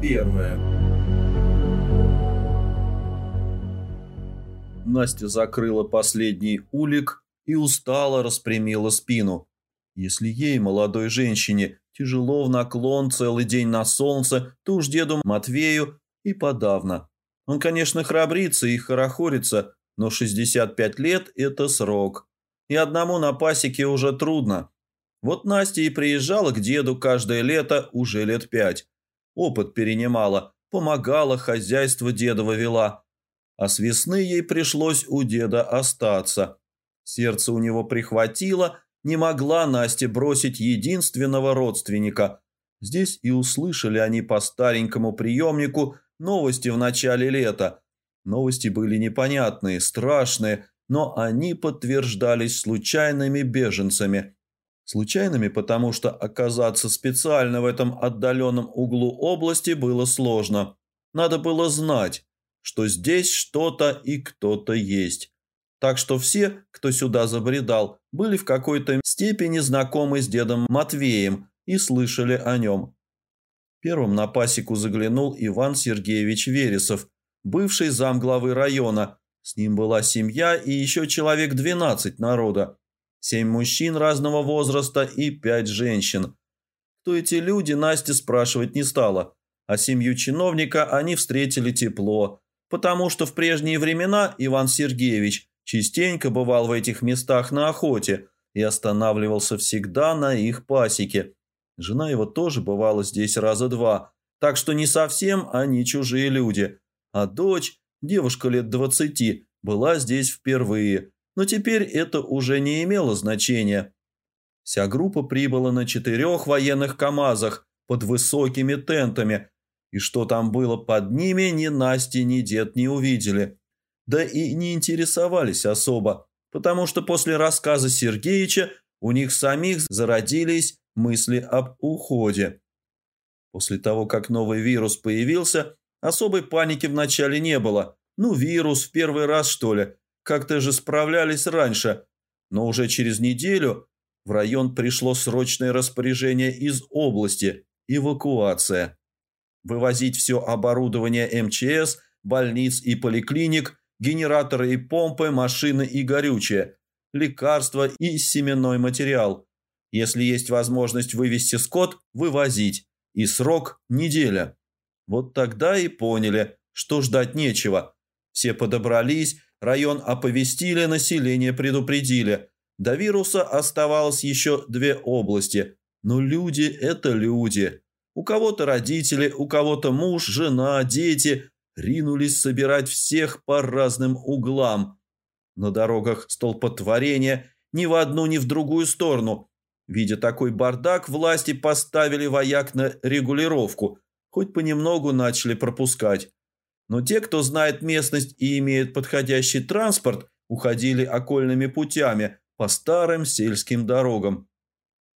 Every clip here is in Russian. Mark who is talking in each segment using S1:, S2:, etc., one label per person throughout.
S1: первая. Настя закрыла последний улик и устало распрямила спину. Если ей, молодой женщине, тяжело в наклон целый день на солнце, то уж деду Матвею и подавно. Он, конечно, храбрится и хорохорится, но 65 лет – это срок. И одному на пасеке уже трудно. Вот Настя и приезжала к деду каждое лето уже лет пять. Опыт перенимала, помогала, хозяйство дедова вела. А с весны ей пришлось у деда остаться. Сердце у него прихватило, не могла Настя бросить единственного родственника. Здесь и услышали они по старенькому приемнику новости в начале лета. Новости были непонятные, страшные, но они подтверждались случайными беженцами – Случайными, потому что оказаться специально в этом отдаленном углу области было сложно. Надо было знать, что здесь что-то и кто-то есть. Так что все, кто сюда забредал, были в какой-то степени знакомы с дедом Матвеем и слышали о нем. Первым на пасеку заглянул Иван Сергеевич Вересов, бывший замглавы района. С ним была семья и еще человек 12 народа семь мужчин разного возраста и пять женщин. Кто эти люди, Настя спрашивать не стала, а семью чиновника они встретили тепло, потому что в прежние времена Иван Сергеевич частенько бывал в этих местах на охоте и останавливался всегда на их пасеке. Жена его тоже бывала здесь раза два, так что не совсем они чужие люди. А дочь, девушка лет двадцати, была здесь впервые – но теперь это уже не имело значения. Вся группа прибыла на четырех военных КАМАЗах под высокими тентами, и что там было под ними, ни Настя, ни дед не увидели. Да и не интересовались особо, потому что после рассказа Сергеича у них самих зародились мысли об уходе. После того, как новый вирус появился, особой паники вначале не было. Ну, вирус в первый раз, что ли – как-то же справлялись раньше, но уже через неделю в район пришло срочное распоряжение из области – эвакуация. Вывозить все оборудование МЧС, больниц и поликлиник, генераторы и помпы, машины и горючее, лекарства и семенной материал. Если есть возможность вывести скот, вывозить. И срок – неделя. Вот тогда и поняли, что ждать нечего. Все подобрались, Район оповестили, население предупредили. До вируса оставалось еще две области. Но люди – это люди. У кого-то родители, у кого-то муж, жена, дети ринулись собирать всех по разным углам. На дорогах столпотворения ни в одну, ни в другую сторону. Видя такой бардак, власти поставили вояк на регулировку, хоть понемногу начали пропускать. Но те, кто знает местность и имеет подходящий транспорт, уходили окольными путями по старым сельским дорогам.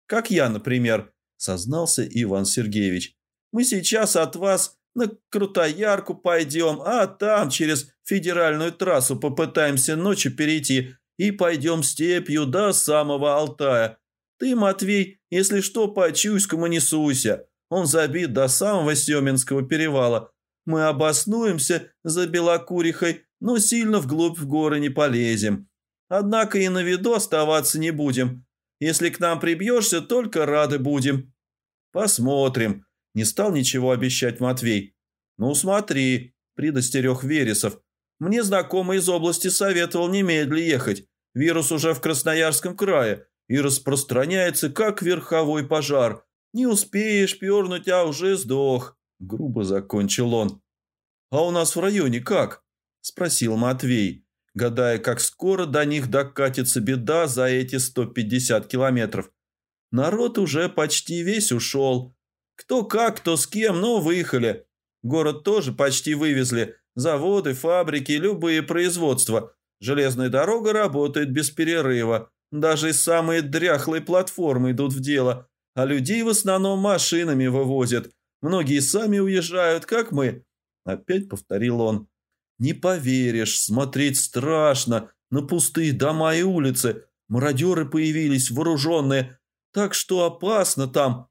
S1: Как я, например, сознался Иван Сергеевич. Мы сейчас от вас на Крутоярку пойдем, а там через федеральную трассу попытаемся ночью перейти и пойдем степью до самого Алтая. Ты, Матвей, если что, по Чуйскому не суйся. Он забит до самого Семенского перевала – мы обоснуемся за Белокурихой, но сильно вглубь в горы не полезем. Однако и на виду оставаться не будем. Если к нам прибьешься, только рады будем. Посмотрим. Не стал ничего обещать Матвей. Ну смотри, предостерег Вересов. Мне знакомый из области советовал немедля ехать. Вирус уже в Красноярском крае и распространяется, как верховой пожар. Не успеешь пернуть, а уже сдох. Грубо закончил он. «А у нас в районе как?» – спросил Матвей, гадая, как скоро до них докатится беда за эти 150 километров. Народ уже почти весь ушел. Кто как, кто с кем, но выехали. Город тоже почти вывезли. Заводы, фабрики, любые производства. Железная дорога работает без перерыва. Даже самые дряхлые платформы идут в дело. А людей в основном машинами вывозят. Многие сами уезжают, как мы. Опять повторил он. Не поверишь, смотреть страшно. На пустые дома и улицы. Мародеры появились, вооруженные. Так что опасно там.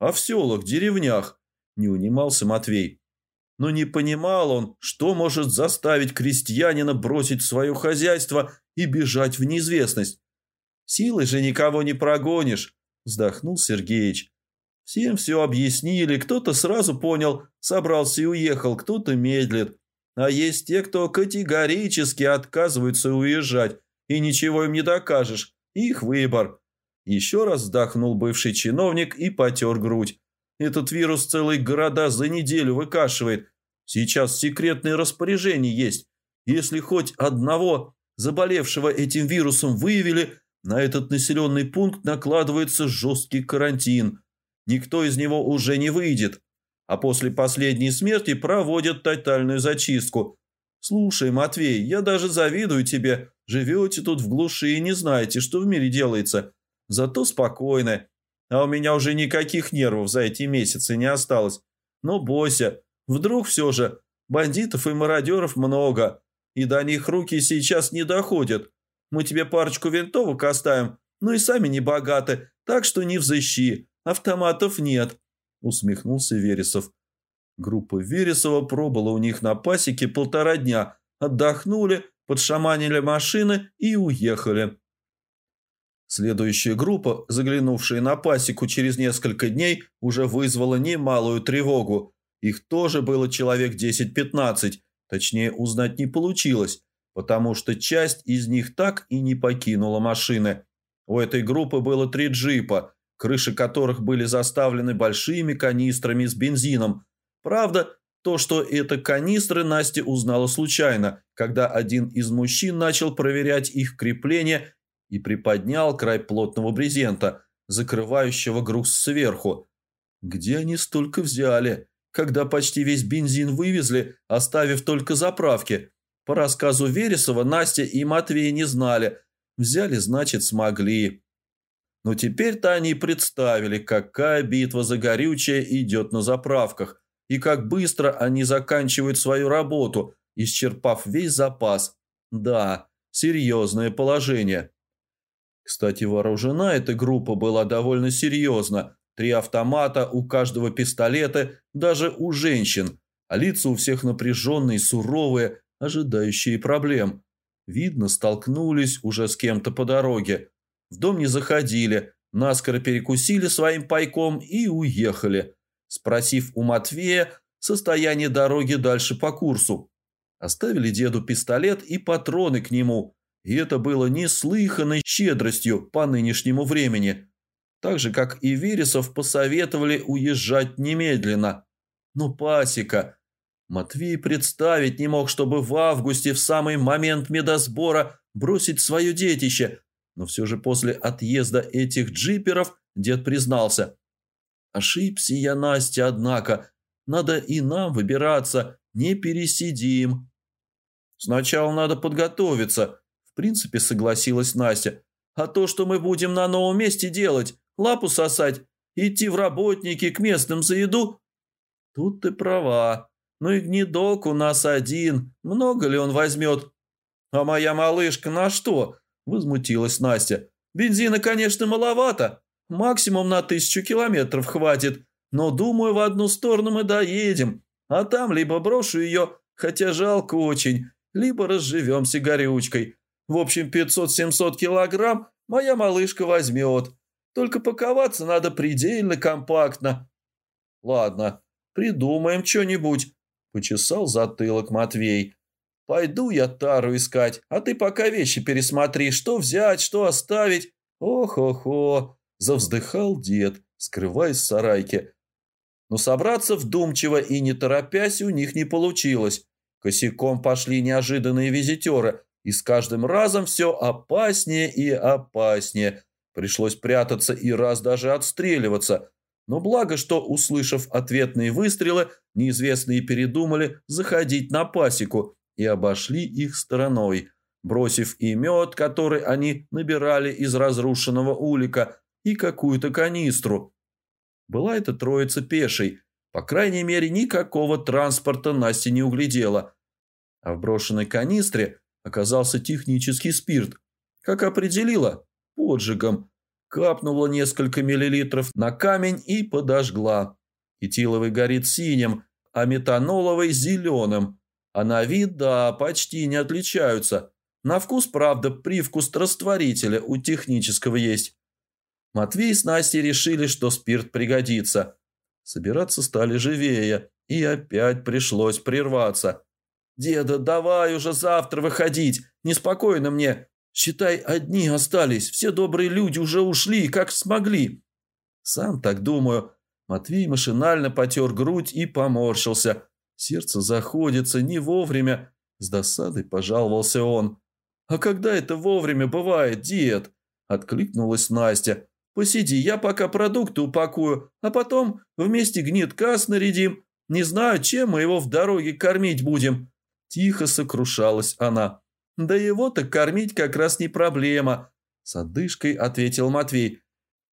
S1: А в селах, деревнях? не унимался Матвей. Но не понимал он, что может заставить крестьянина бросить свое хозяйство и бежать в неизвестность. «Силой же никого не прогонишь», – вздохнул Сергеич. Всем все объяснили, кто-то сразу понял, собрался и уехал, кто-то медлит. А есть те, кто категорически отказываются уезжать, и ничего им не докажешь. Их выбор. Еще раз вздохнул бывший чиновник и потер грудь. Этот вирус целые города за неделю выкашивает. Сейчас секретные распоряжения есть. Если хоть одного заболевшего этим вирусом выявили, на этот населенный пункт накладывается жесткий карантин. Никто из него уже не выйдет. А после последней смерти проводят тотальную зачистку. Слушай, Матвей, я даже завидую тебе. Живете тут в глуши и не знаете, что в мире делается. Зато спокойно. А у меня уже никаких нервов за эти месяцы не осталось. Но бойся, вдруг все же бандитов и мародеров много, и до них руки сейчас не доходят. Мы тебе парочку винтовок оставим, ну и сами не богаты, так что не взыщи, автоматов нет», – усмехнулся Вересов. Группа Вересова пробыла у них на пасеке полтора дня, отдохнули, подшаманили машины и уехали. Следующая группа, заглянувшая на пасеку через несколько дней, уже вызвала немалую тревогу. Их тоже было человек 10-15, точнее узнать не получилось, потому что часть из них так и не покинула машины. У этой группы было три джипа, крыши которых были заставлены большими канистрами с бензином. Правда, то, что это канистры, Настя узнала случайно, когда один из мужчин начал проверять их крепление и приподнял край плотного брезента, закрывающего груз сверху. Где они столько взяли, когда почти весь бензин вывезли, оставив только заправки? По рассказу Вересова, Настя и Матвей не знали. Взяли, значит, смогли. Но теперь-то они представили, какая битва за горючее идет на заправках, и как быстро они заканчивают свою работу, исчерпав весь запас. Да, серьезное положение. Кстати, вооружена эта группа была довольно серьезно. Три автомата, у каждого пистолеты, даже у женщин. А лица у всех напряженные, суровые, ожидающие проблем. Видно, столкнулись уже с кем-то по дороге. В дом не заходили, наскоро перекусили своим пайком и уехали, спросив у Матвея состояние дороги дальше по курсу. Оставили деду пистолет и патроны к нему – и это было неслыханной щедростью по нынешнему времени. Так же, как и Вересов посоветовали уезжать немедленно. Но пасека... Матвей представить не мог, чтобы в августе, в самый момент медосбора, бросить свое детище. Но все же после отъезда этих джиперов дед признался. «Ошибся я, Настя, однако. Надо и нам выбираться, не пересидим». «Сначала надо подготовиться», принципе согласилась Настя. «А то, что мы будем на новом месте делать, лапу сосать, идти в работники к местным за еду?» «Тут ты права. Ну и гнедок у нас один. Много ли он возьмет?» «А моя малышка на что?» – возмутилась Настя. «Бензина, конечно, маловато. Максимум на тысячу километров хватит. Но, думаю, в одну сторону мы доедем. А там либо брошу ее, хотя жалко очень, либо разживемся горючкой. В общем, 500-700 килограмм моя малышка возьмет. Только паковаться надо предельно компактно. Ладно, придумаем что-нибудь, почесал затылок Матвей. Пойду я тару искать, а ты пока вещи пересмотри, что взять, что оставить. Ох-охо, завздыхал дед, скрываясь в сарайке. Но собраться вдумчиво и не торопясь у них не получилось. Косяком пошли неожиданные визитеры – и с каждым разом все опаснее и опаснее. Пришлось прятаться и раз даже отстреливаться. Но благо, что, услышав ответные выстрелы, неизвестные передумали заходить на пасеку и обошли их стороной, бросив и мед, который они набирали из разрушенного улика, и какую-то канистру. Была эта троица пешей. По крайней мере, никакого транспорта Настя не углядела. А в брошенной канистре оказался технический спирт. Как определила? Поджигом. Капнула несколько миллилитров на камень и подожгла. Этиловый горит синим, а метаноловый – зеленым. А на вид, да, почти не отличаются. На вкус, правда, привкус растворителя у технического есть. Матвей с Настей решили, что спирт пригодится. Собираться стали живее, и опять пришлось прерваться. «Деда, давай уже завтра выходить, неспокойно мне. Считай, одни остались, все добрые люди уже ушли, как смогли». Сам так думаю. Матвей машинально потер грудь и поморщился. Сердце заходится не вовремя. С досадой пожаловался он. «А когда это вовремя бывает, дед?» Откликнулась Настя. «Посиди, я пока продукты упакую, а потом вместе гнетка снарядим. Не знаю, чем мы его в дороге кормить будем». Тихо сокрушалась она. «Да его-то кормить как раз не проблема», – с одышкой ответил Матвей.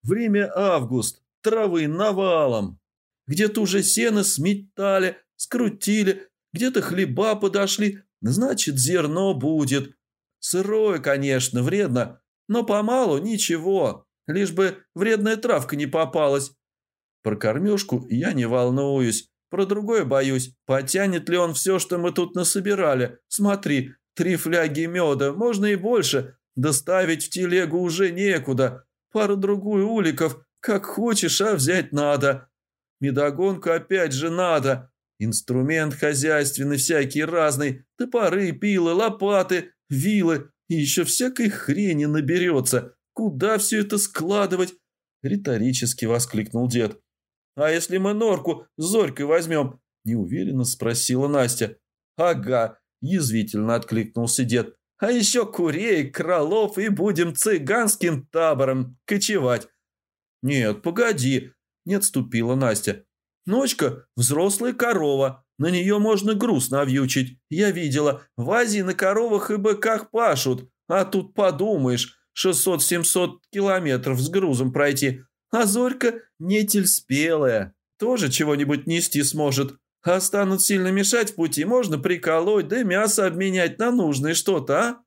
S1: «Время август, травы навалом. Где-то уже сено сметали, скрутили, где-то хлеба подошли, значит, зерно будет. Сырое, конечно, вредно, но помалу ничего, лишь бы вредная травка не попалась. Про кормежку я не волнуюсь, про другое боюсь. Потянет ли он все, что мы тут насобирали? Смотри, три фляги меда, можно и больше. Доставить в телегу уже некуда. Пару-другую уликов, как хочешь, а взять надо. Медогонку опять же надо. Инструмент хозяйственный всякий разный. Топоры, пилы, лопаты, вилы. И еще всякой хрени наберется. Куда все это складывать? Риторически воскликнул дед. «А если мы норку с Зорькой возьмем?» Неуверенно спросила Настя. «Ага», язвительно откликнулся дед. «А еще курей, кролов и будем цыганским табором кочевать». «Нет, погоди», не отступила Настя. Ночка – взрослая корова. На нее можно груз навьючить. Я видела, в Азии на коровах и быках пашут. А тут подумаешь, 600-700 километров с грузом пройти. А Зорька нетель спелая. Тоже чего-нибудь нести сможет. А станут сильно мешать в пути, можно приколоть, да мясо обменять на нужное что-то, а?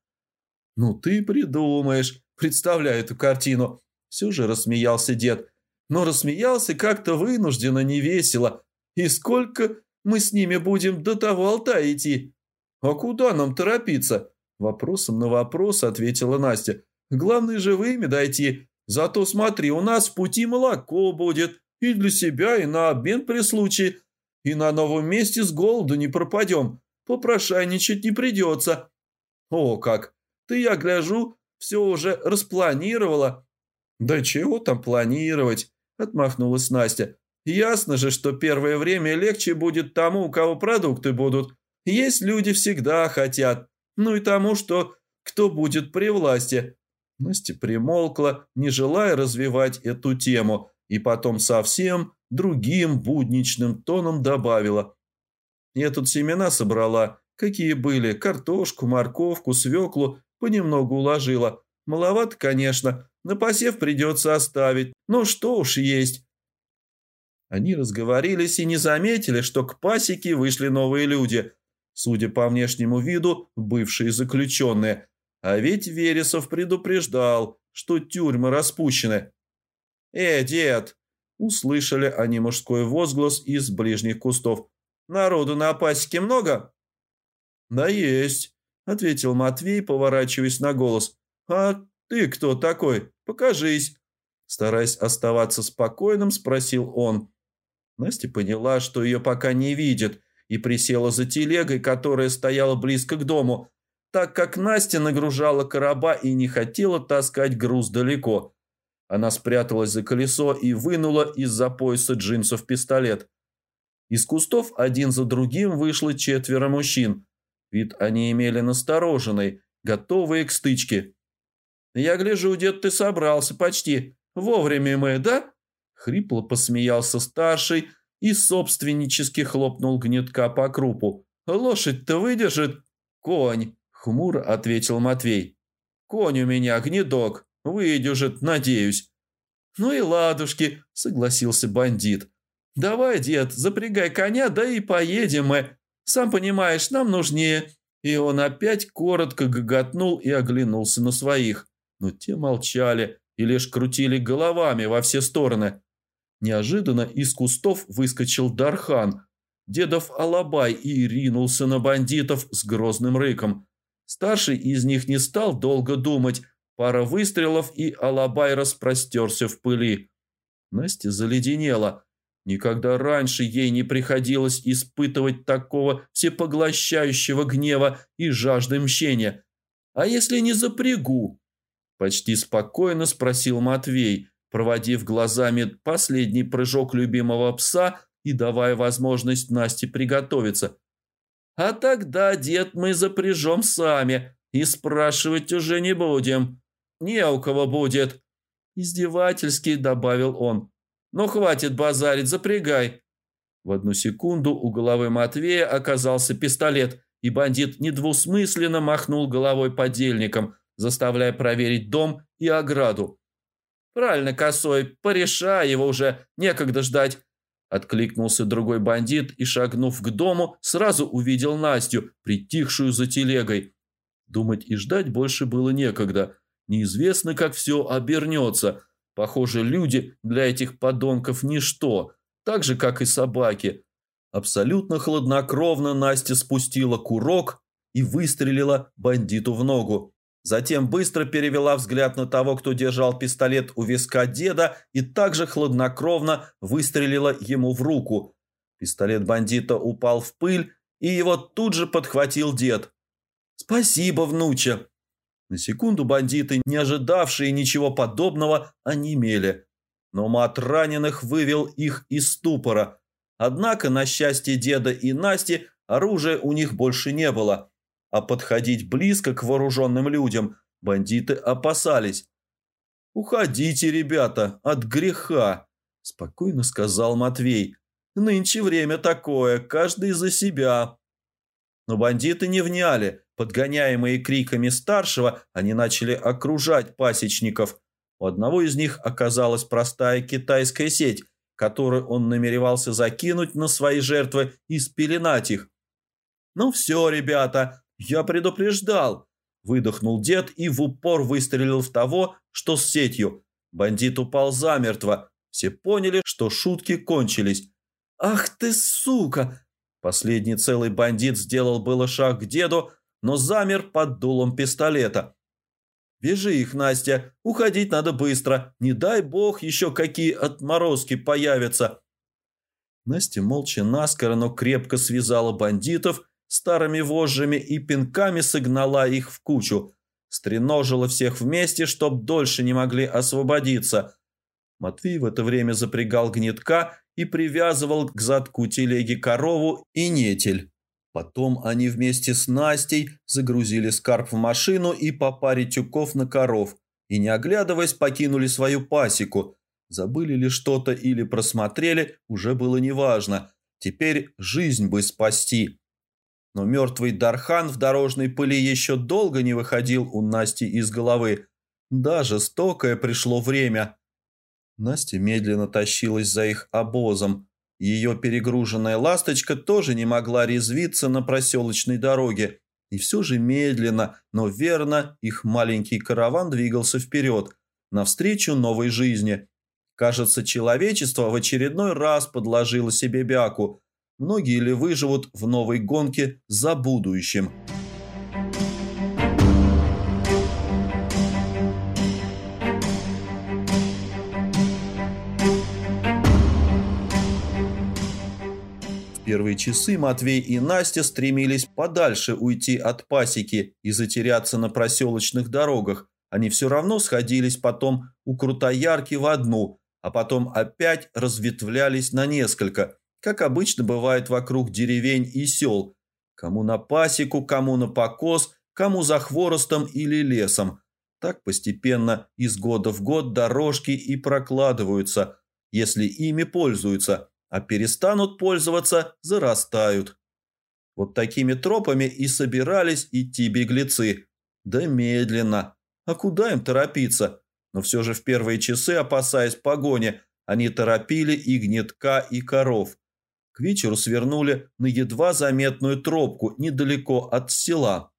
S1: Ну ты придумаешь. Представляю эту картину. Все же рассмеялся дед но рассмеялся как-то вынужденно, невесело. И сколько мы с ними будем до того Алтая идти? А куда нам торопиться? Вопросом на вопрос ответила Настя. Главное живыми дойти. Зато смотри, у нас в пути молоко будет. И для себя, и на обмен при случае. И на новом месте с голоду не пропадем. Попрошайничать не придется. О, как! Ты, я гляжу, все уже распланировала. Да чего там планировать? Отмахнулась Настя. Ясно же, что первое время легче будет тому, у кого продукты будут. Есть люди всегда хотят. Ну и тому, что кто будет при власти. Настя примолкла, не желая развивать эту тему, и потом совсем другим будничным тоном добавила. Я тут семена собрала, какие были, картошку, морковку, свеклу, понемногу уложила. Маловато, конечно, на посев придется оставить. Ну что уж есть. Они разговорились и не заметили, что к пасеке вышли новые люди. Судя по внешнему виду, бывшие заключенные. А ведь Вересов предупреждал, что тюрьмы распущены. «Э, дед!» – услышали они мужской возглас из ближних кустов. «Народу на пасеке много?» «Да есть», – ответил Матвей, поворачиваясь на голос. «А «Ты кто такой? Покажись!» Стараясь оставаться спокойным, спросил он. Настя поняла, что ее пока не видит, и присела за телегой, которая стояла близко к дому, так как Настя нагружала короба и не хотела таскать груз далеко. Она спряталась за колесо и вынула из-за пояса джинсов пистолет. Из кустов один за другим вышло четверо мужчин. Вид они имели настороженный, готовые к стычке. «Я гляжу, дед, ты собрался почти. Вовремя мы, да?» Хрипло посмеялся старший и собственнически хлопнул гнетка по крупу. «Лошадь-то выдержит?» «Конь», — хмуро ответил Матвей. «Конь у меня, гнедок. Выдержит, надеюсь». «Ну и ладушки», — согласился бандит. «Давай, дед, запрягай коня, да и поедем мы. Сам понимаешь, нам нужнее». И он опять коротко гоготнул и оглянулся на своих но те молчали и лишь крутили головами во все стороны. Неожиданно из кустов выскочил Дархан, дедов Алабай, и ринулся на бандитов с грозным рыком. Старший из них не стал долго думать, пара выстрелов, и Алабай распростерся в пыли. Настя заледенела. Никогда раньше ей не приходилось испытывать такого всепоглощающего гнева и жажды мщения. «А если не запрягу?» Почти спокойно спросил Матвей, проводив глазами последний прыжок любимого пса и давая возможность Насте приготовиться. «А тогда, дед, мы запряжем сами и спрашивать уже не будем. Не у кого будет», – издевательски добавил он. «Ну, хватит базарить, запрягай». В одну секунду у головы Матвея оказался пистолет, и бандит недвусмысленно махнул головой подельником, заставляя проверить дом и ограду. «Правильно, косой, порешай его уже, некогда ждать». Откликнулся другой бандит и, шагнув к дому, сразу увидел Настю, притихшую за телегой. Думать и ждать больше было некогда. Неизвестно, как все обернется. Похоже, люди для этих подонков ничто, так же, как и собаки. Абсолютно хладнокровно Настя спустила курок и выстрелила бандиту в ногу. Затем быстро перевела взгляд на того, кто держал пистолет у виска деда, и также хладнокровно выстрелила ему в руку. Пистолет бандита упал в пыль, и его тут же подхватил дед. «Спасибо, внуча!» На секунду бандиты, не ожидавшие ничего подобного, онемели. Но мат раненых вывел их из ступора. Однако, на счастье деда и Насти, оружия у них больше не было а подходить близко к вооруженным людям бандиты опасались. «Уходите, ребята, от греха», – спокойно сказал Матвей. «Нынче время такое, каждый за себя». Но бандиты не вняли. Подгоняемые криками старшего, они начали окружать пасечников. У одного из них оказалась простая китайская сеть, которую он намеревался закинуть на свои жертвы и спеленать их. «Ну все, ребята, «Я предупреждал!» – выдохнул дед и в упор выстрелил в того, что с сетью. Бандит упал замертво. Все поняли, что шутки кончились. «Ах ты, сука!» Последний целый бандит сделал было шаг к деду, но замер под дулом пистолета. «Вяжи их, Настя, уходить надо быстро. Не дай бог еще какие отморозки появятся». Настя молча наскоро, но крепко связала бандитов старыми вожжами и пинками согнала их в кучу, стреножила всех вместе, чтоб дольше не могли освободиться. Матвей в это время запрягал гнетка и привязывал к задку телеги корову и нетель. Потом они вместе с Настей загрузили скарб в машину и по паре тюков на коров, и, не оглядываясь, покинули свою пасеку. Забыли ли что-то или просмотрели, уже было неважно. Теперь жизнь бы спасти. Но мертвый Дархан в дорожной пыли еще долго не выходил у Насти из головы. Да, жестокое пришло время. Настя медленно тащилась за их обозом. Ее перегруженная ласточка тоже не могла резвиться на проселочной дороге. И все же медленно, но верно их маленький караван двигался вперед, навстречу новой жизни. Кажется, человечество в очередной раз подложило себе бяку – Многие ли выживут в новой гонке за будущим? Первые часы Матвей и Настя стремились подальше уйти от пасеки и затеряться на проселочных дорогах. Они все равно сходились потом у Крутоярки в одну, а потом опять разветвлялись на несколько – как обычно бывает вокруг деревень и сел, кому на пасеку, кому на покос, кому за хворостом или лесом. Так постепенно из года в год дорожки и прокладываются, если ими пользуются, а перестанут пользоваться, зарастают. Вот такими тропами и собирались идти беглецы. Да медленно. А куда им торопиться? Но все же в первые часы, опасаясь погони, они торопили и гнетка, и коров. К вечеру свернули на едва заметную тропку недалеко от села.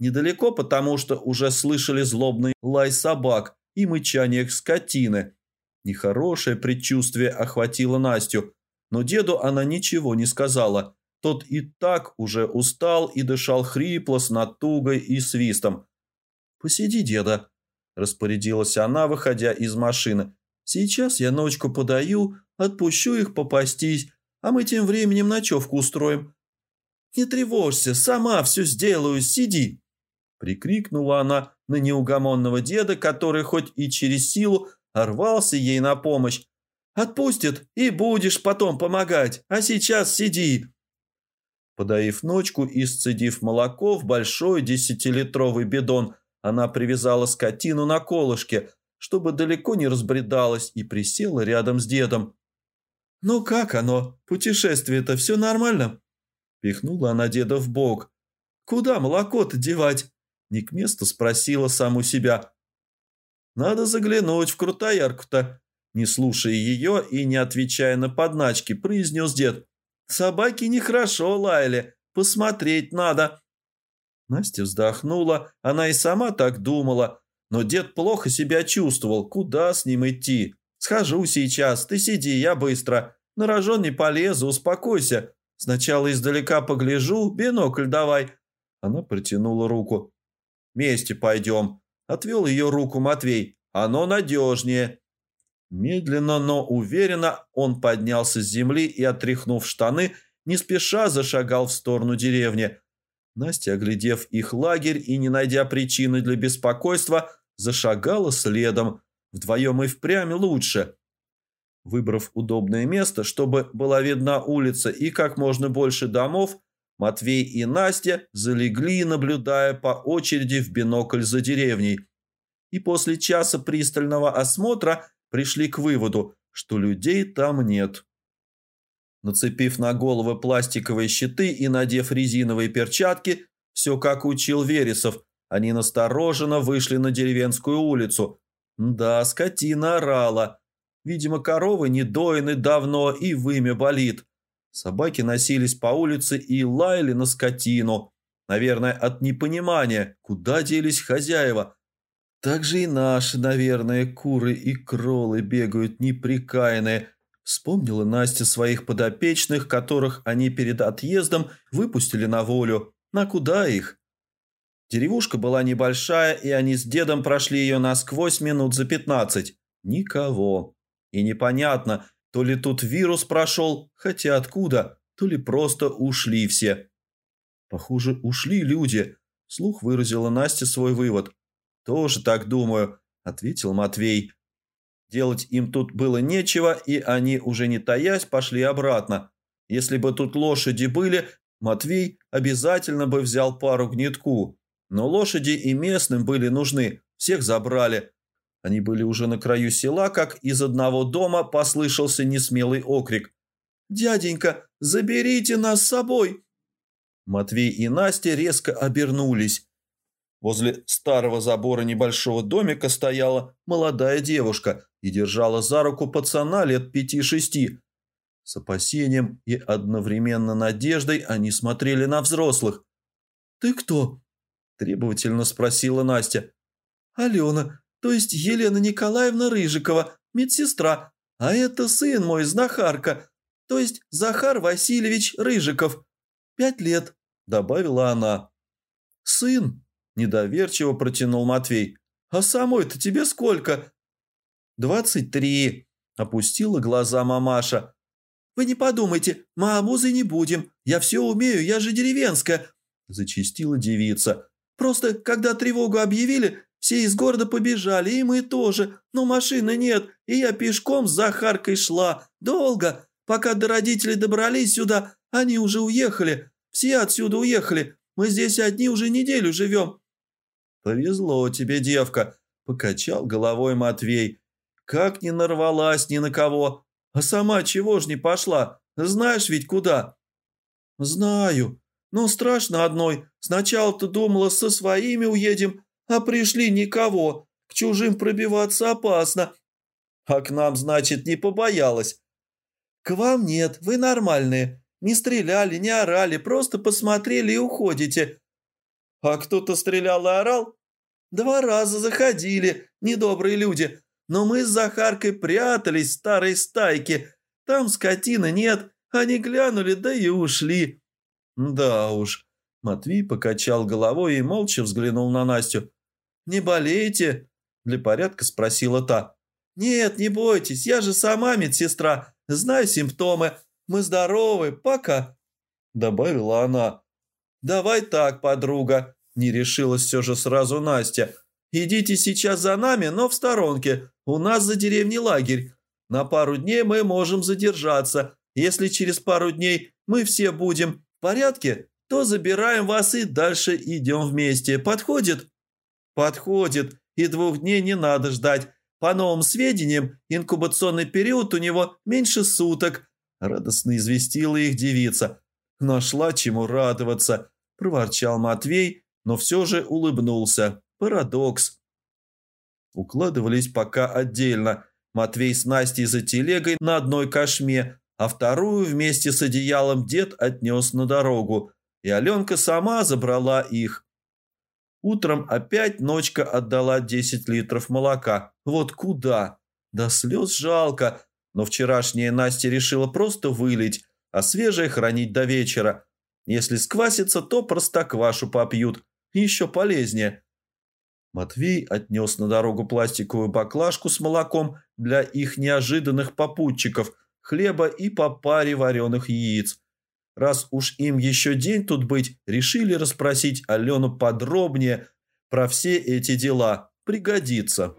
S1: Недалеко, потому что уже слышали злобный лай собак и мычание скотины. Нехорошее предчувствие охватило Настю, но деду она ничего не сказала. Тот и так уже устал и дышал хрипло с натугой и свистом. «Посиди, деда», – распорядилась она, выходя из машины. «Сейчас я ночку подаю, отпущу их попастись, а мы тем временем ночевку устроим». «Не тревожься, сама все сделаю, сиди!» Прикрикнула она на неугомонного деда, который хоть и через силу рвался ей на помощь. «Отпустит, и будешь потом помогать, а сейчас сиди!» Подоив ночку и сцедив молоко в большой десятилитровый бидон, она привязала скотину на колышке, чтобы далеко не разбредалась, и присела рядом с дедом. «Ну как оно? Путешествие-то все нормально?» Пихнула она деда в бок. «Куда молоко-то девать?» Не к месту спросила саму себя. «Надо заглянуть в крутоярку-то», не слушая ее и не отвечая на подначки, произнес дед. «Собаки нехорошо лаяли, посмотреть надо». Настя вздохнула, она и сама так думала, но дед плохо себя чувствовал, куда с ним идти. «Схожу сейчас, ты сиди, я быстро. На рожон не полезу, успокойся. Сначала издалека погляжу, бинокль давай». Она протянула руку. Вместе пойдем», – отвел ее руку Матвей. «Оно надежнее». Медленно, но уверенно он поднялся с земли и, отряхнув штаны, не спеша зашагал в сторону деревни. Настя, оглядев их лагерь и не найдя причины для беспокойства, зашагала следом. Вдвоем и впрямь лучше. Выбрав удобное место, чтобы была видна улица и как можно больше домов, Матвей и Настя залегли, наблюдая по очереди в бинокль за деревней. И после часа пристального осмотра пришли к выводу, что людей там нет. Нацепив на головы пластиковые щиты и надев резиновые перчатки, все как учил Вересов, они настороженно вышли на деревенскую улицу. Да, скотина орала. Видимо, коровы не доены давно и вымя болит. Собаки носились по улице и лаяли на скотину. Наверное, от непонимания, куда делись хозяева. Так же и наши, наверное, куры и кролы бегают неприкаянные. Вспомнила Настя своих подопечных, которых они перед отъездом выпустили на волю. На куда их? Деревушка была небольшая, и они с дедом прошли ее насквозь минут за пятнадцать. Никого. И непонятно, то ли тут вирус прошел, хотя откуда, то ли просто ушли все. Похоже, ушли люди. Слух выразила Настя свой вывод. Тоже так думаю, ответил Матвей. Делать им тут было нечего, и они, уже не таясь, пошли обратно. Если бы тут лошади были, Матвей обязательно бы взял пару гнетку. Но лошади и местным были нужны, всех забрали. Они были уже на краю села, как из одного дома послышался несмелый окрик. «Дяденька, заберите нас с собой!» Матвей и Настя резко обернулись. Возле старого забора небольшого домика стояла молодая девушка и держала за руку пацана лет пяти-шести. С опасением и одновременно надеждой они смотрели на взрослых. «Ты кто?» – требовательно спросила Настя. «Алена, то есть Елена Николаевна Рыжикова, медсестра, а это сын мой, знахарка, то есть Захар Васильевич Рыжиков. Пять лет», – добавила она. «Сын?» – недоверчиво протянул Матвей. «А самой-то тебе сколько?» «Двадцать три», – опустила глаза мамаша. «Вы не подумайте, мы обузы не будем. Я все умею, я же деревенская», – зачистила девица. «Просто, когда тревогу объявили, все из города побежали, и мы тоже, но машины нет, и я пешком с Захаркой шла. Долго. Пока до родителей добрались сюда, они уже уехали. Все отсюда уехали. Мы здесь одни уже неделю живем». «Повезло тебе, девка», – покачал головой Матвей. «Как не нарвалась ни на кого. А сама чего ж не пошла? Знаешь ведь куда?» «Знаю. Но страшно одной. Сначала-то думала, со своими уедем, а пришли никого. К чужим пробиваться опасно. А к нам, значит, не побоялась. К вам нет, вы нормальные. Не стреляли, не орали, просто посмотрели и уходите. А кто-то стрелял и орал? Два раза заходили, недобрые люди. Но мы с Захаркой прятались в старой стайке. Там скотины нет, они глянули, да и ушли». «Да уж». Матвей покачал головой и молча взглянул на Настю. «Не болеете?» – для порядка спросила та. «Нет, не бойтесь, я же сама медсестра, знаю симптомы. Мы здоровы, пока», – добавила она. «Давай так, подруга», – не решилась все же сразу Настя. «Идите сейчас за нами, но в сторонке. У нас за деревней лагерь. На пару дней мы можем задержаться. Если через пару дней мы все будем порядке, то забираем вас и дальше идем вместе. Подходит?» «Подходит. И двух дней не надо ждать. По новым сведениям, инкубационный период у него меньше суток», – радостно известила их девица. «Нашла чему радоваться», – проворчал Матвей, но все же улыбнулся. Парадокс. Укладывались пока отдельно. Матвей с Настей за телегой на одной кошме, а вторую вместе с одеялом дед отнес на дорогу, и Аленка сама забрала их. Утром опять ночка отдала 10 литров молока. Вот куда? До слез жалко, но вчерашняя Настя решила просто вылить, а свежее хранить до вечера. Если сквасится, то простоквашу попьют. Еще полезнее. Матвей отнес на дорогу пластиковую баклажку с молоком для их неожиданных попутчиков, хлеба и по паре вареных яиц. Раз уж им еще день тут быть, решили расспросить Алену подробнее про все эти дела. Пригодится.